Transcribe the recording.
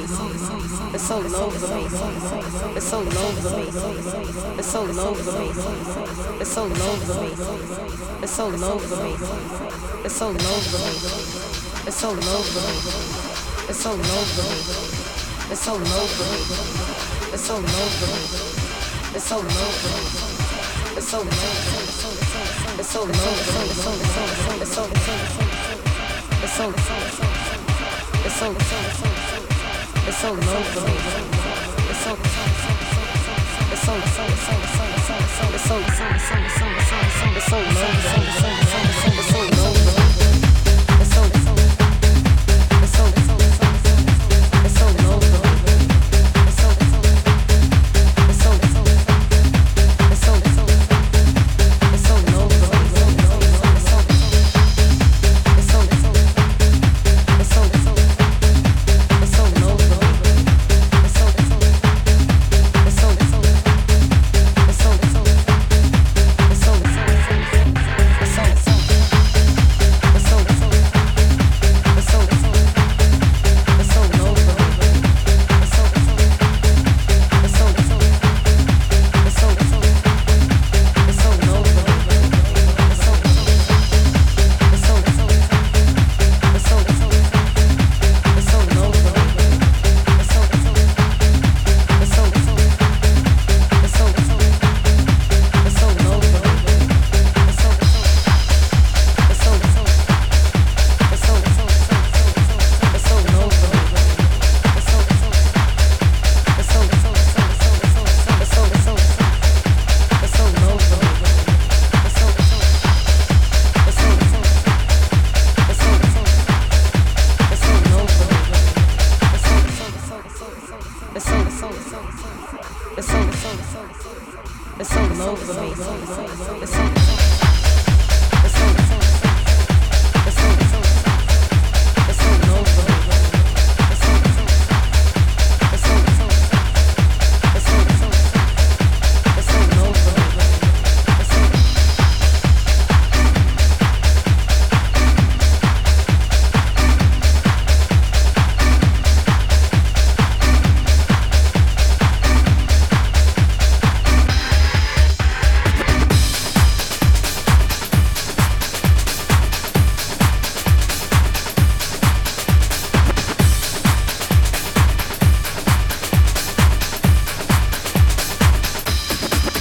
low for me. It's so low for me. It's so low for me. It's so low for me. It's so low for me. It's so low for me. It's so low for me. It's so low for me. It's so low for me. It's so low for me. It's so low for me. It's so low. It's so low. It's so low. It's so low. It's so low. it's so low. it's so it's so low for me. It's so it's so it's so it's so it's so it's so it's so it's so it's so it's so low. It's so low. It's so low for me. It's so.